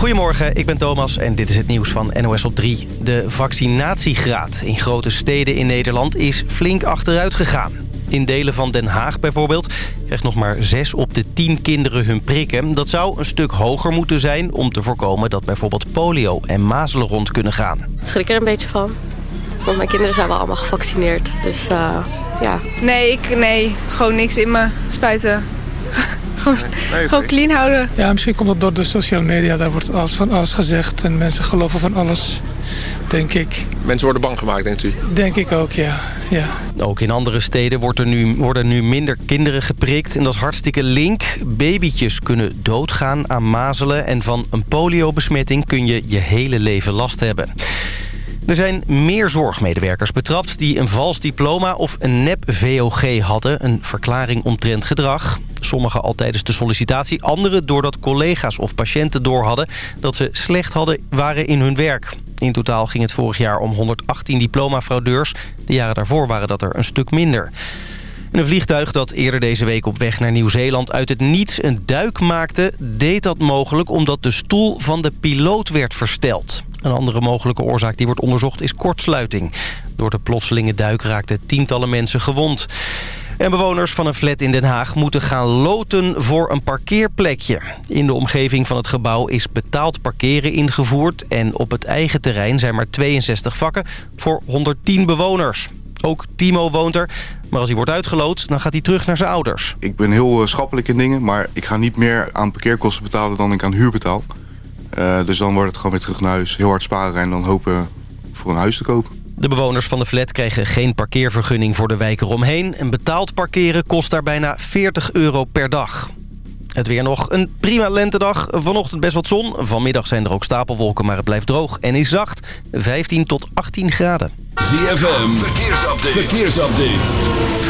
Goedemorgen, ik ben Thomas en dit is het nieuws van NOS op 3. De vaccinatiegraad in grote steden in Nederland is flink achteruit gegaan. In delen van Den Haag bijvoorbeeld krijgt nog maar 6 op de 10 kinderen hun prikken. Dat zou een stuk hoger moeten zijn om te voorkomen dat bijvoorbeeld polio en mazelen rond kunnen gaan. Ik schrik er een beetje van. Want mijn kinderen zijn wel allemaal gevaccineerd. Dus uh, ja. Nee, ik, nee, gewoon niks in me spuiten. Gewoon, gewoon clean houden. Ja, misschien komt het door de social media. Daar wordt alles van alles gezegd. En mensen geloven van alles, denk ik. Mensen worden bang gemaakt, denkt u? Denk ik ook, ja. ja. Ook in andere steden wordt er nu, worden nu minder kinderen geprikt. En dat is hartstikke link. Babytjes kunnen doodgaan aan mazelen. En van een poliobesmetting kun je je hele leven last hebben. Er zijn meer zorgmedewerkers betrapt die een vals diploma of een nep-VOG hadden. Een verklaring omtrent gedrag. Sommigen al tijdens de sollicitatie, anderen doordat collega's of patiënten doorhadden... dat ze slecht hadden, waren in hun werk. In totaal ging het vorig jaar om 118 diploma-fraudeurs. De jaren daarvoor waren dat er een stuk minder. een vliegtuig dat eerder deze week op weg naar Nieuw-Zeeland uit het niets een duik maakte... deed dat mogelijk omdat de stoel van de piloot werd versteld. Een andere mogelijke oorzaak die wordt onderzocht is kortsluiting. Door de plotselinge duik raakten tientallen mensen gewond. En bewoners van een flat in Den Haag moeten gaan loten voor een parkeerplekje. In de omgeving van het gebouw is betaald parkeren ingevoerd... en op het eigen terrein zijn maar 62 vakken voor 110 bewoners. Ook Timo woont er, maar als hij wordt uitgeloot, dan gaat hij terug naar zijn ouders. Ik ben heel schappelijk in dingen, maar ik ga niet meer aan parkeerkosten betalen dan ik aan huur betaal. Uh, dus dan wordt het gewoon weer terug naar huis. Heel hard sparen en dan hopen voor een huis te kopen. De bewoners van de flat kregen geen parkeervergunning voor de wijk eromheen. En betaald parkeren kost daar bijna 40 euro per dag. Het weer nog een prima lentedag. Vanochtend best wat zon. Vanmiddag zijn er ook stapelwolken, maar het blijft droog en is zacht. 15 tot 18 graden. ZFM, verkeersupdate. verkeersupdate.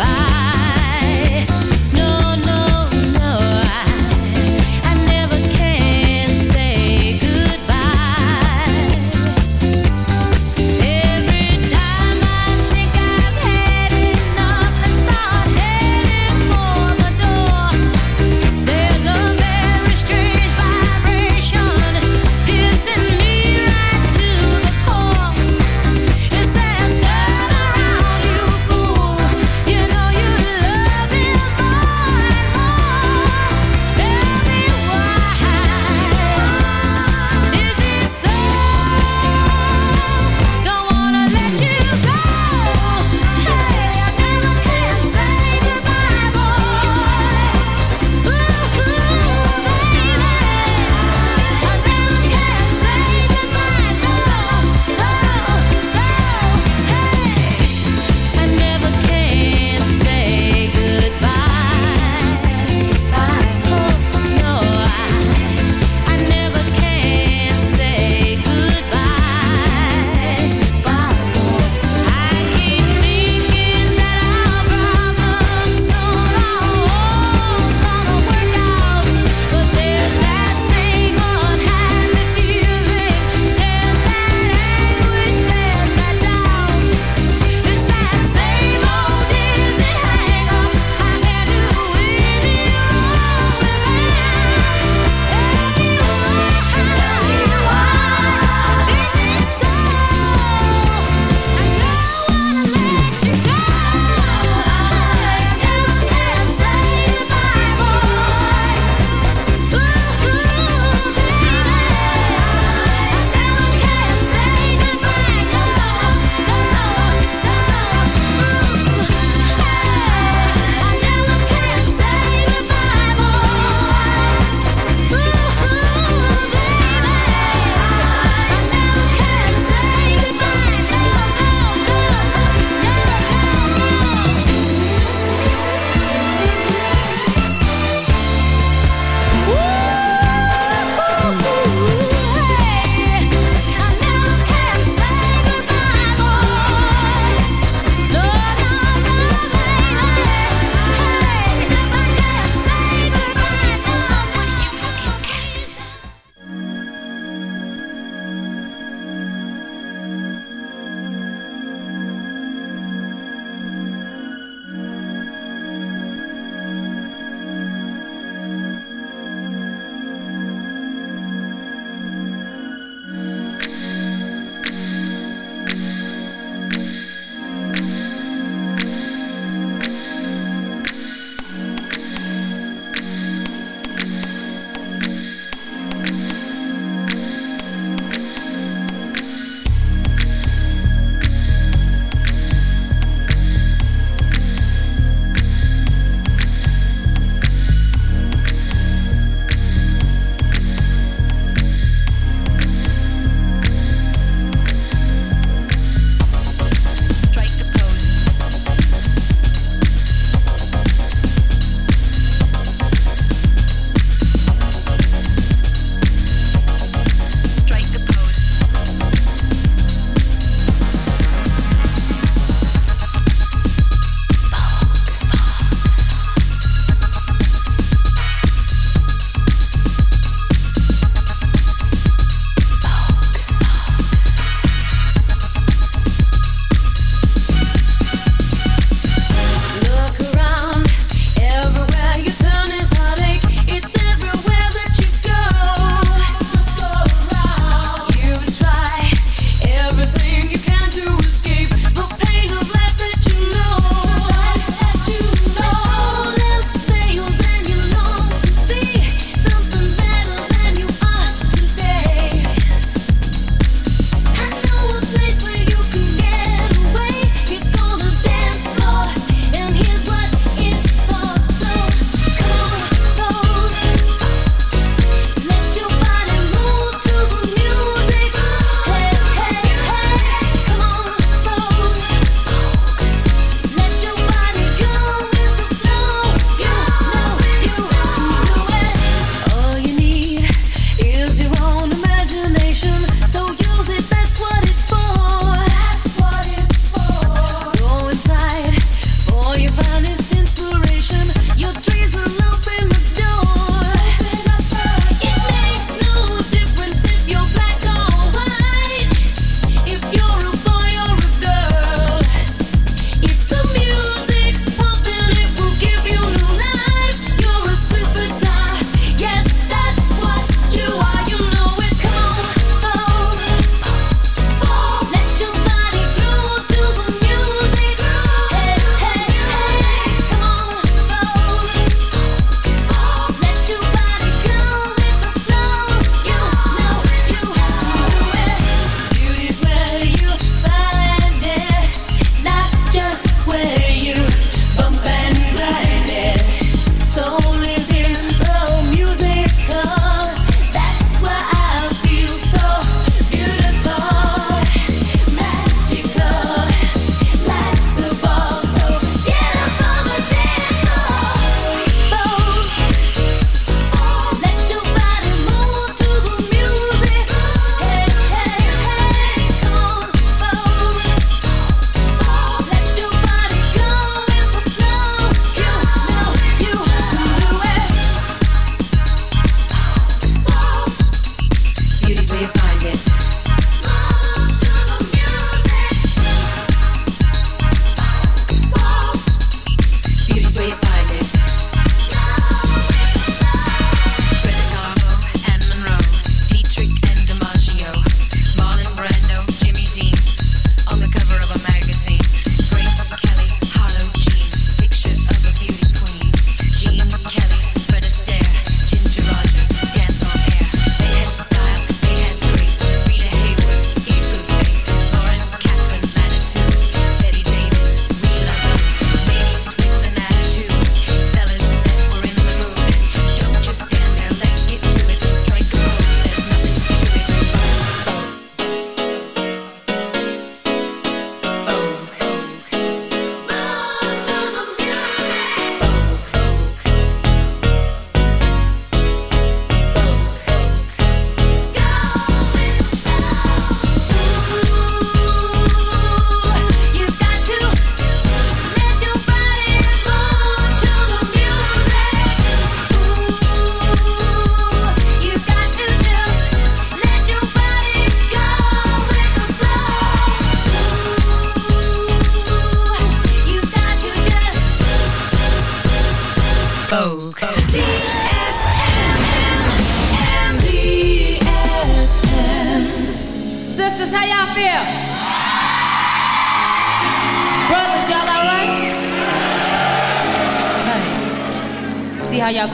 bye.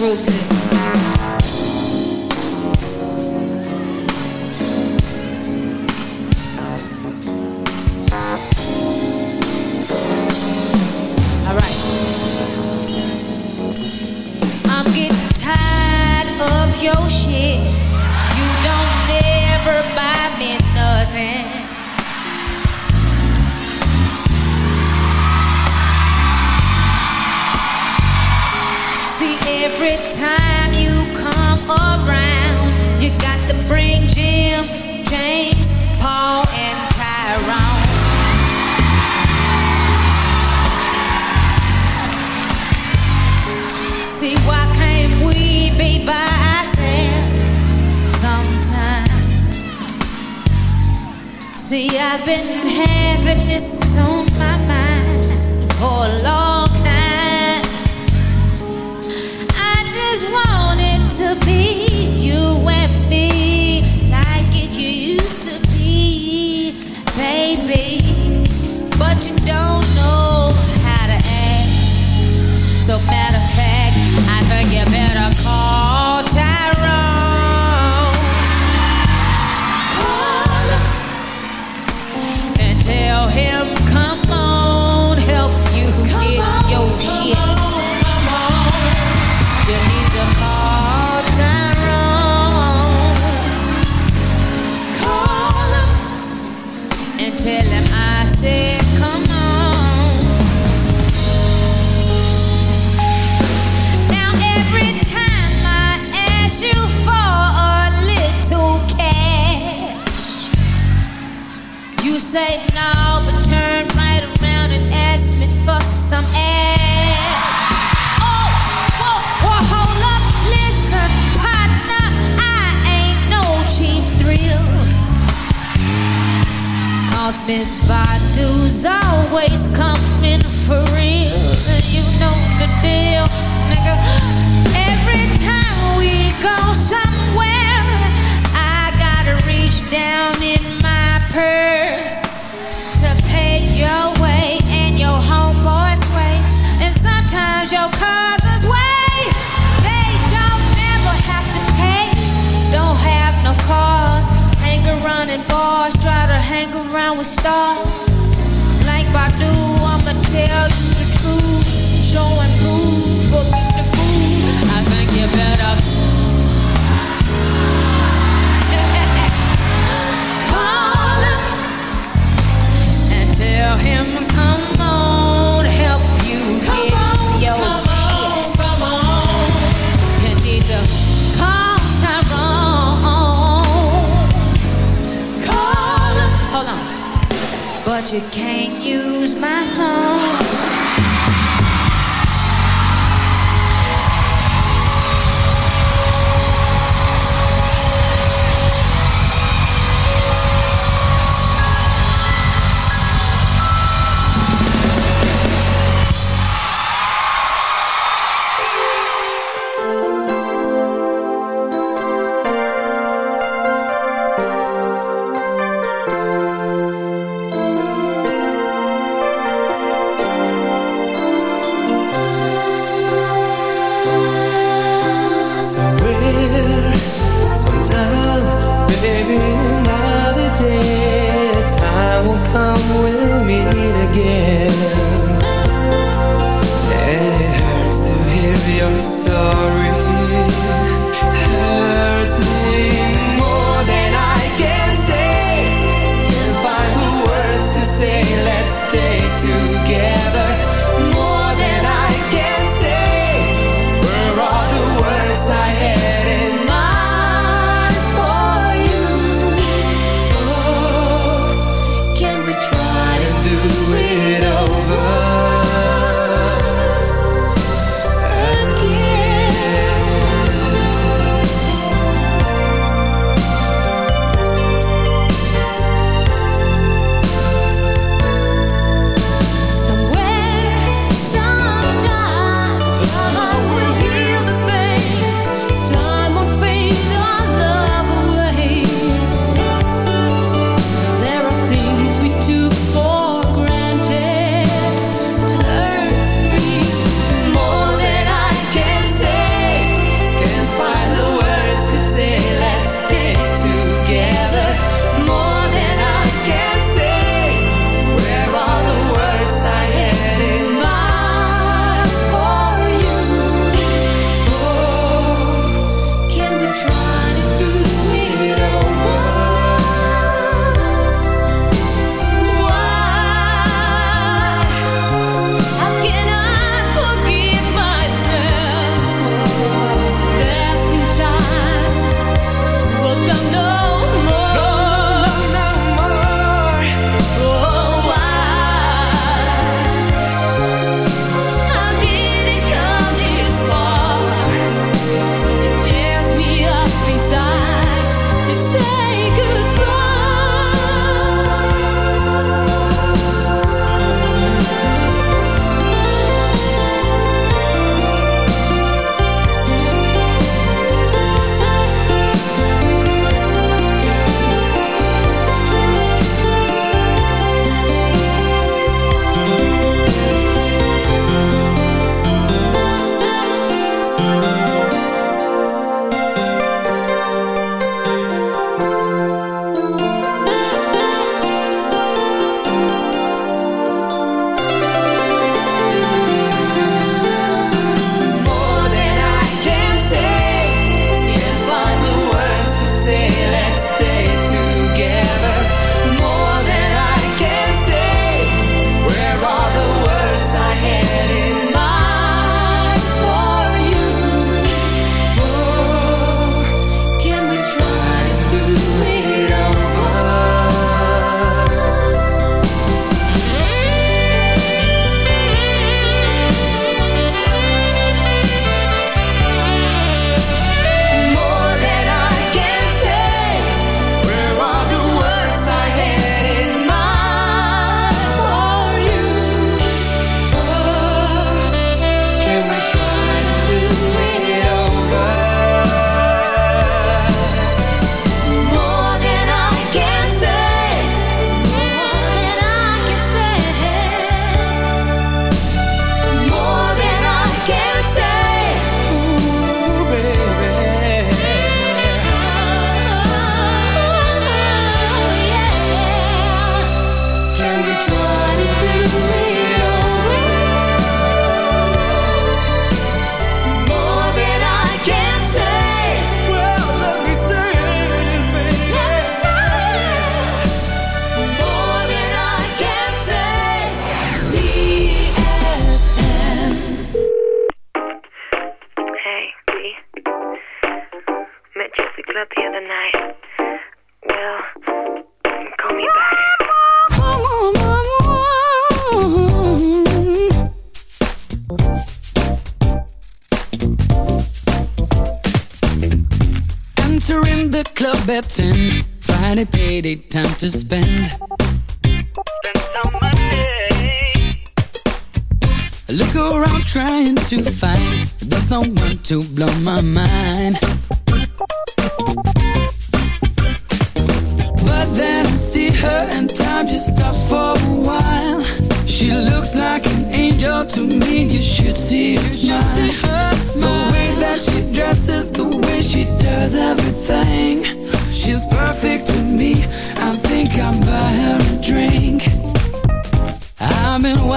moved to the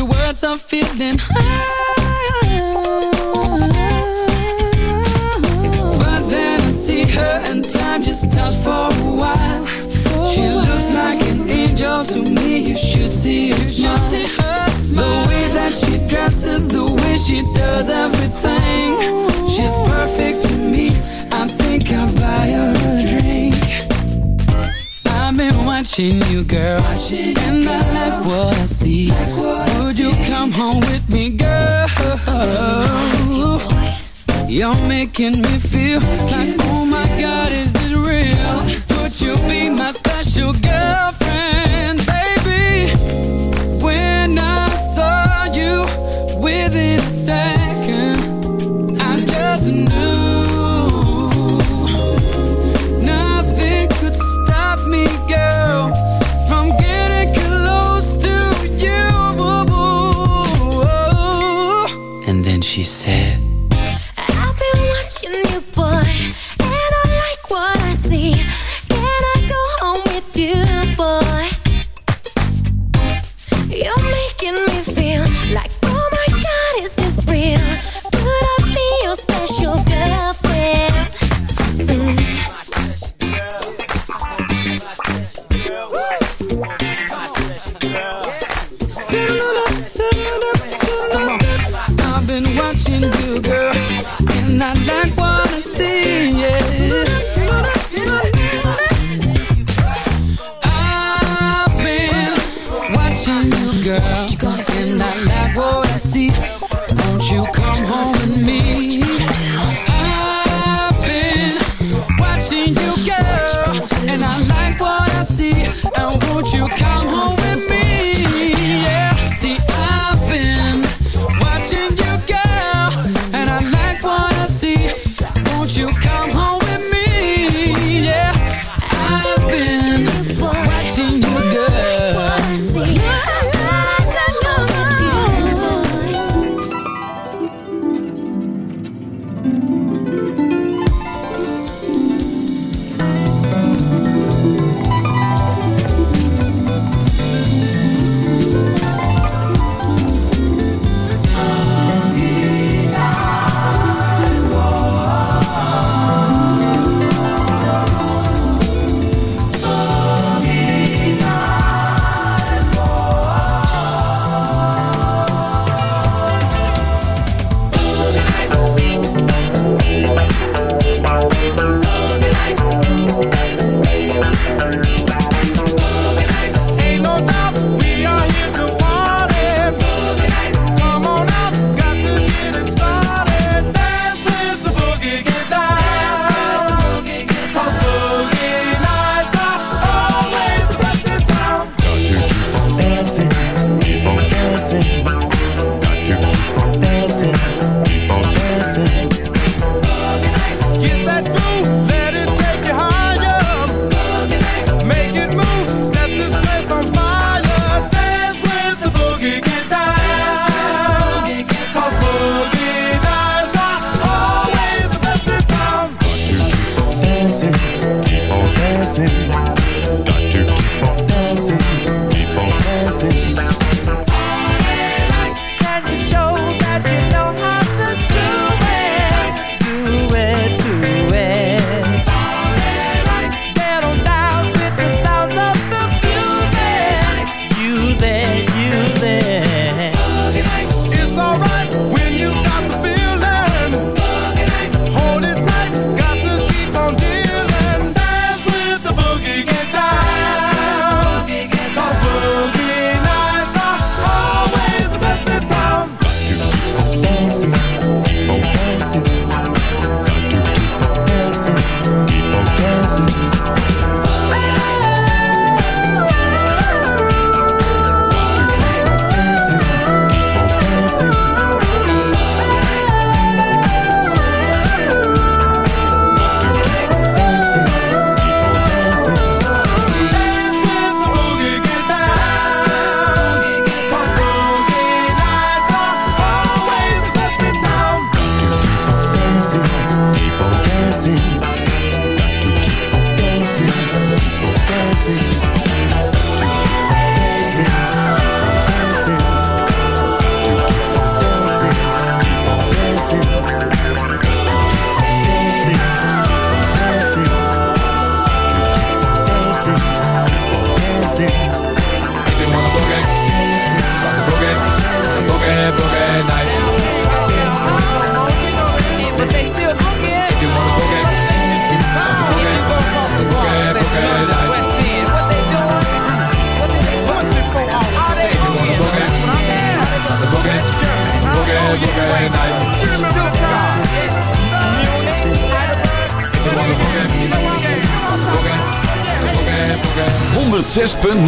walk towards a feeling high. But then I see her and time just stops for a while. She looks like an angel to me. You should see her smile. The way that she dresses, the way she does everything. She's perfect watching you, girl, and I like what I see. Like what Would you come home with me, girl? You're making me feel like, oh my God, is this real? Would you be my special girlfriend,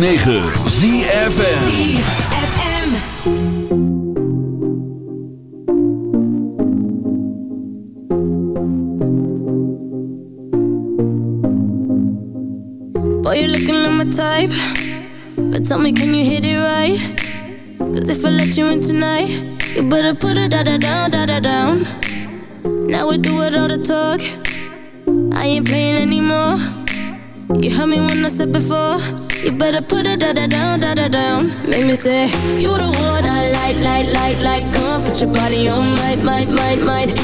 9. body on might, might, might, might.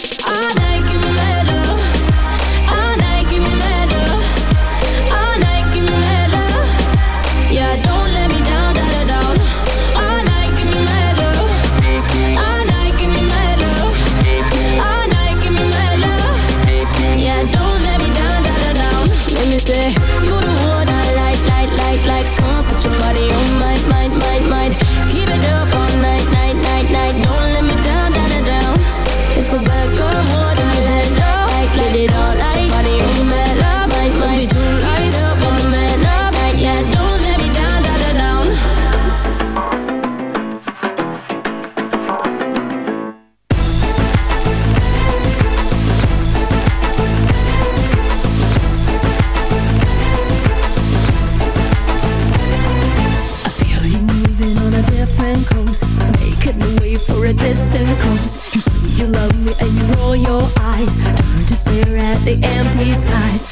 distant calls You see, you love me and you roll your eyes. Turn to stare at the empty skies.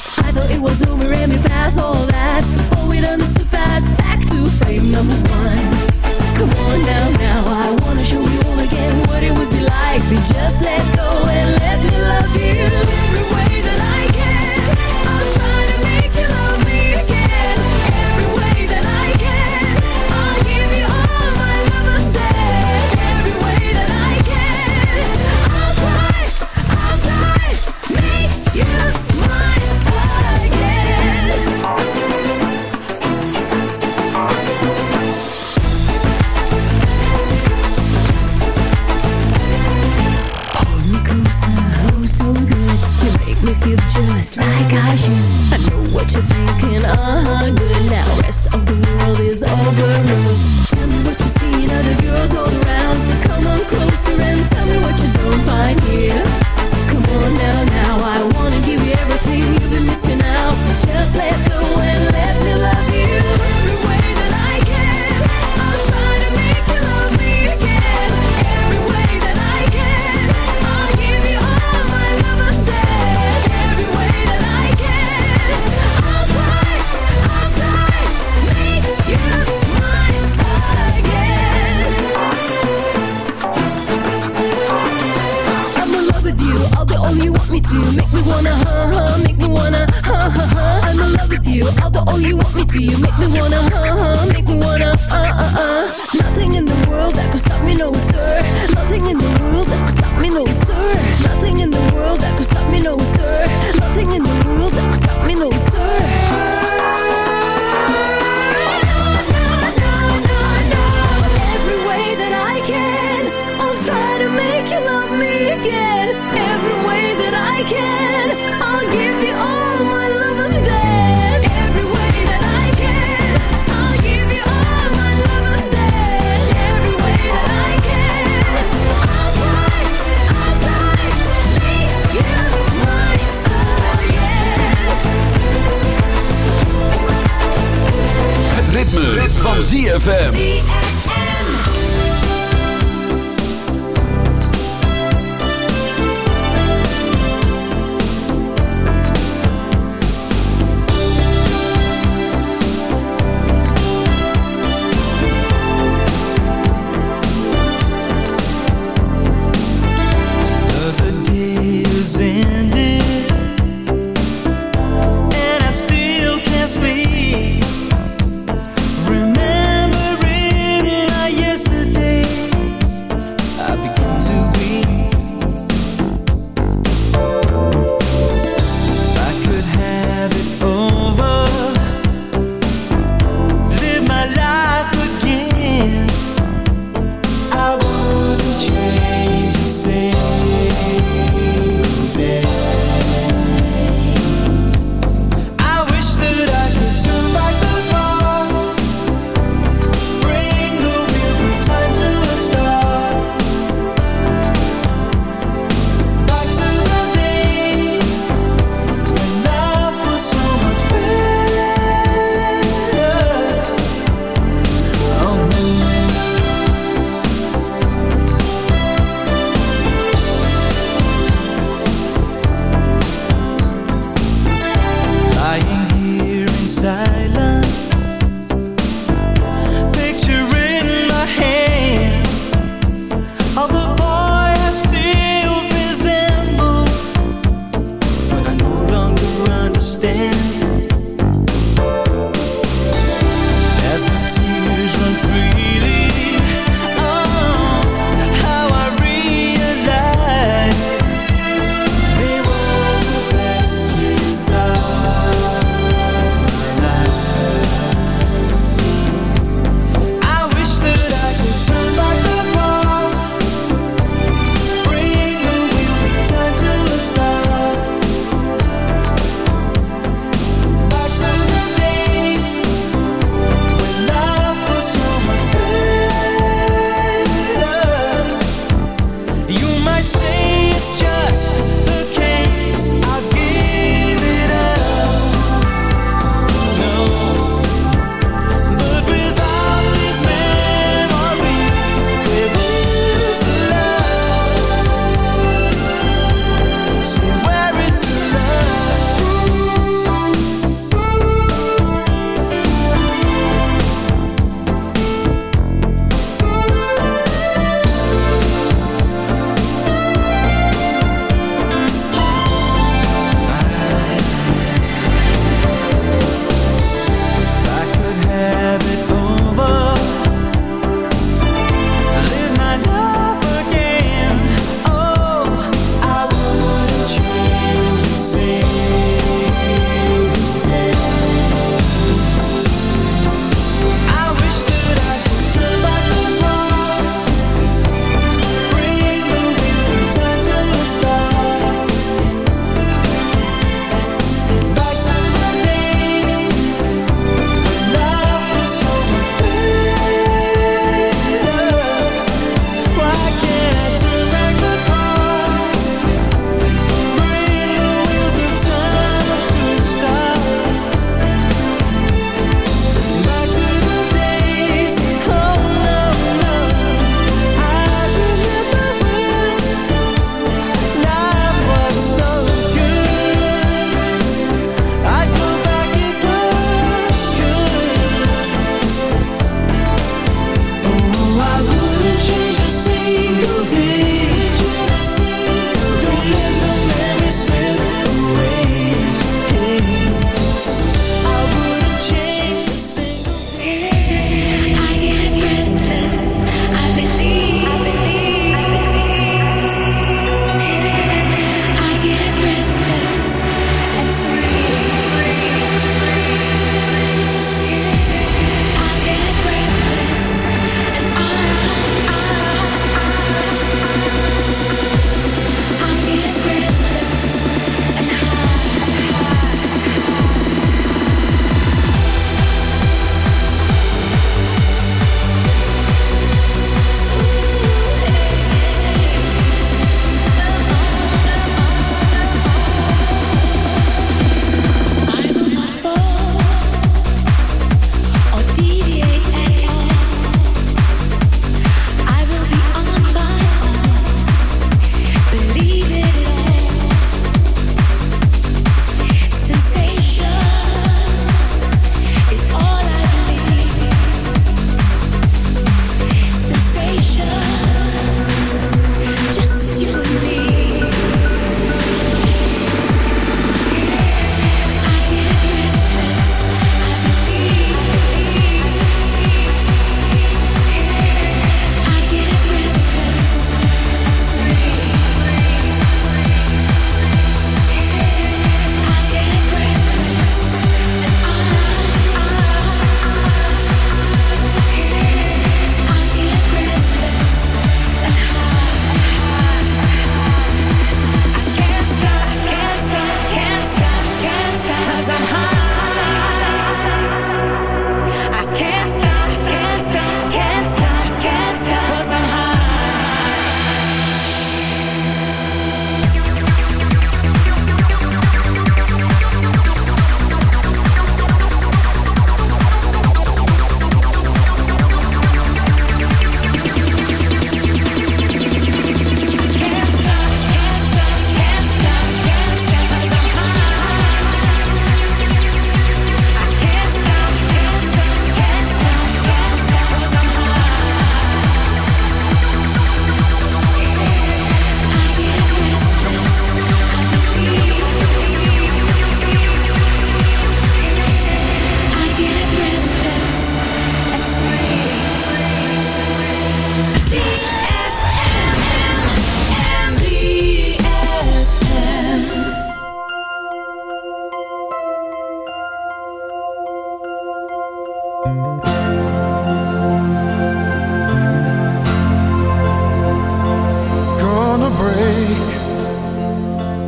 Gonna break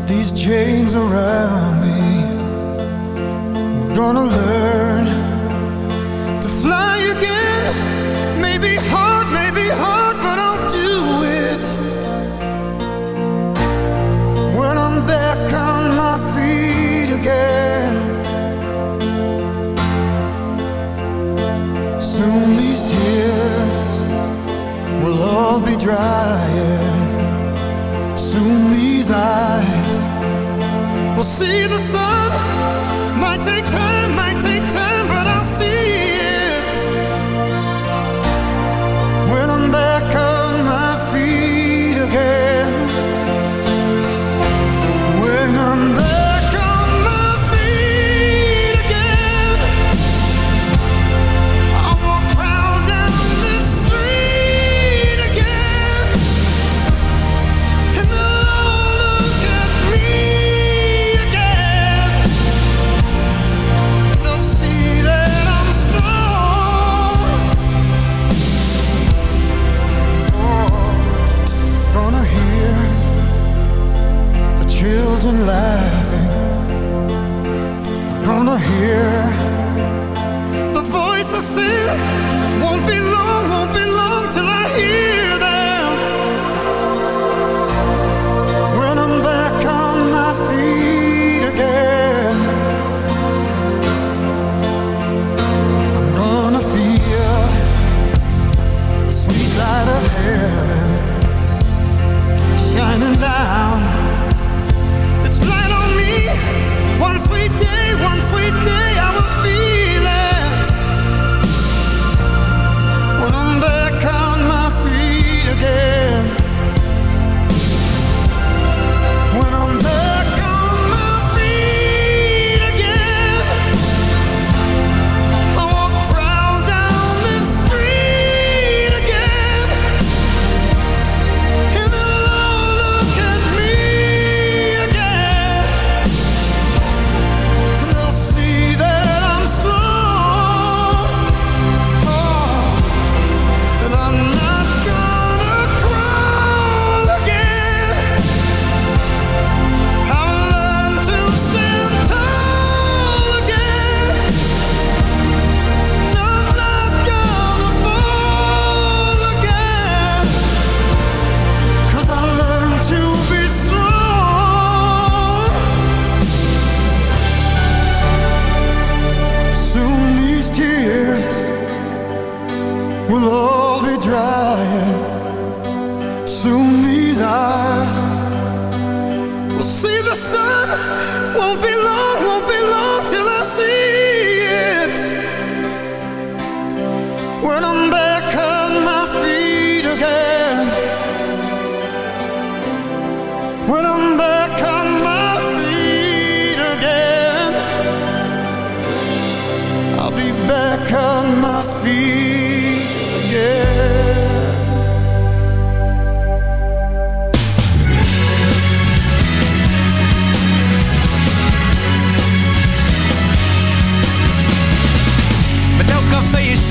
these chains around me. Gonna learn drying. Soon these eyes will see the sun. Sweet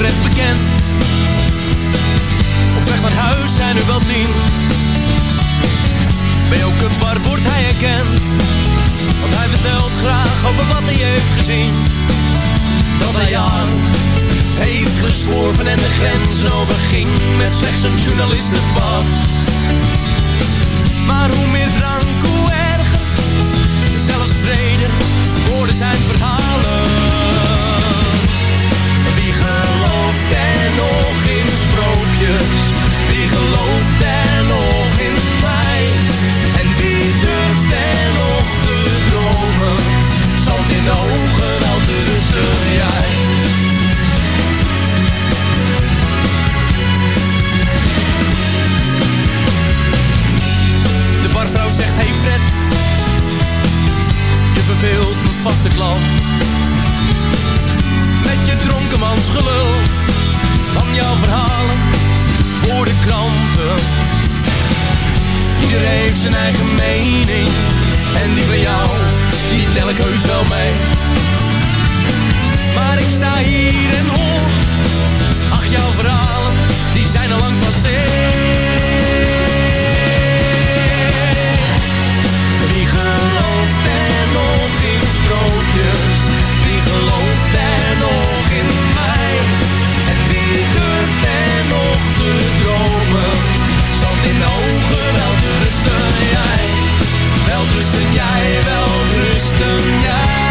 bekend. Op weg naar huis zijn er wel tien. Bij elke bar wordt hij herkend. Want hij vertelt graag over wat hij heeft gezien. Dat hij aan heeft gesworven en de grenzen overging. Met slechts een journalistenpas. Maar hoe meer drank, hoe erger. Zelfs vrede worden zijn verhalen. Nog in sprookjes? Wie gelooft er nog in mij? En wie durft er nog te dromen? Zand in de ogen, al rustig jij. De barvrouw zegt, hey Fred, je verveelt mijn vaste klant met je dronkenmansgelul van jouw verhalen voor de kranten. Iedereen heeft zijn eigen mening en die van jou, die tel ik heus wel mee. Maar ik sta hier en hoor, ach jouw verhalen, die zijn al lang passé. Wie gelooft er nog in sprookjes? Wie gelooft er nog in mij? en nog dromen. Zand in de ogen, wel rusten jij, wel rusten jij, wel rusten jij.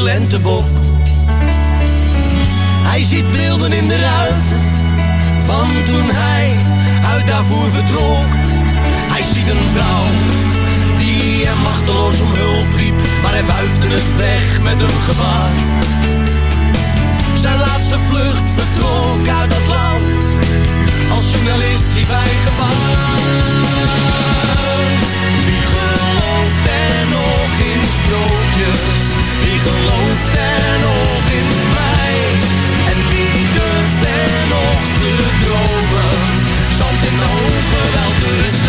lentebok. Hij ziet beelden in de ruiten van toen hij uit daarvoor vertrok. Hij ziet een vrouw die hem machteloos om hulp riep, maar hij wuifde het weg met een gebaar. Zijn laatste vlucht vertrok uit dat land, als journalist die hij gevaar. Wie gelooft er nog in sprookjes? durft er nog in mij? En wie durft er nog te dromen? Zand in de ogen wel dus.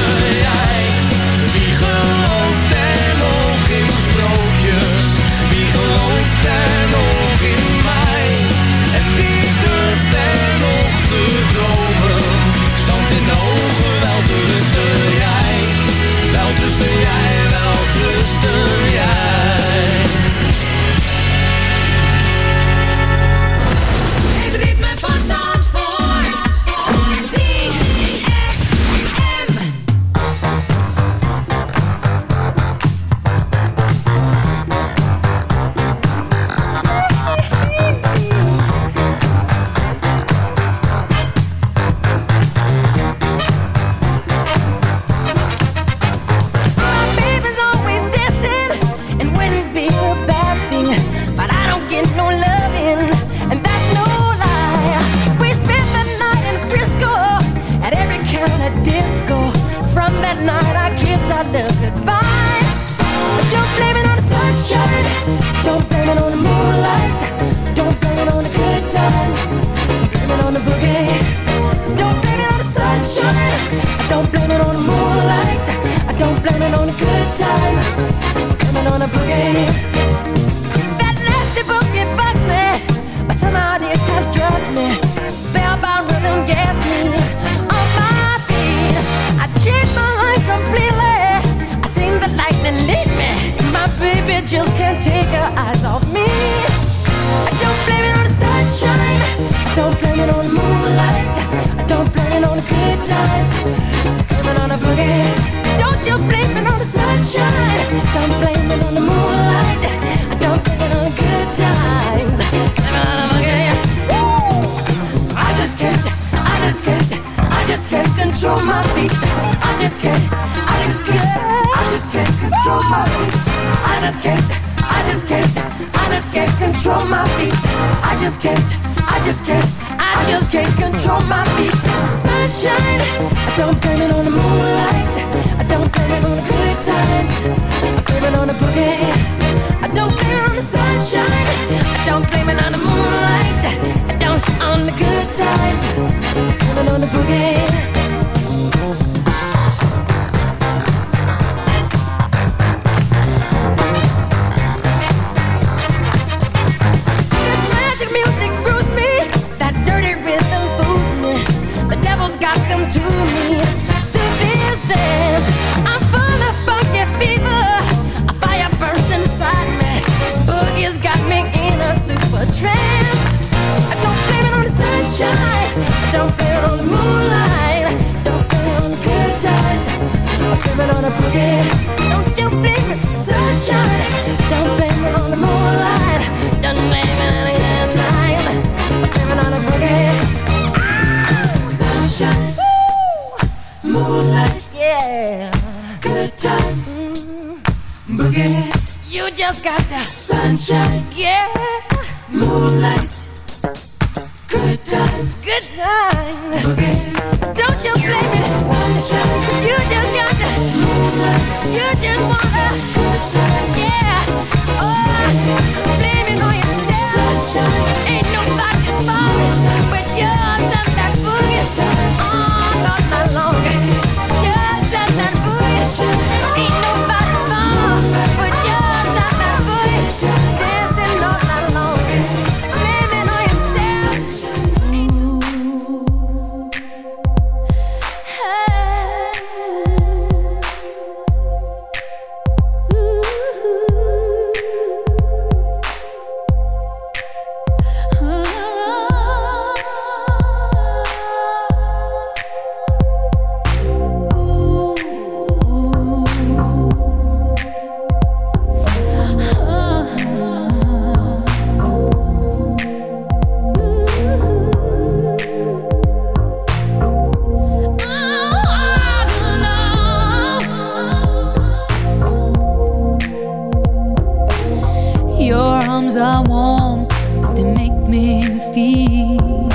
warm, but they make me feel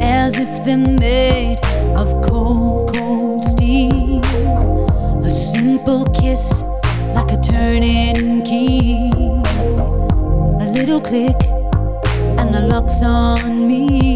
as if they're made of cold, cold steel. A simple kiss, like a turning key, a little click, and the lock's on me.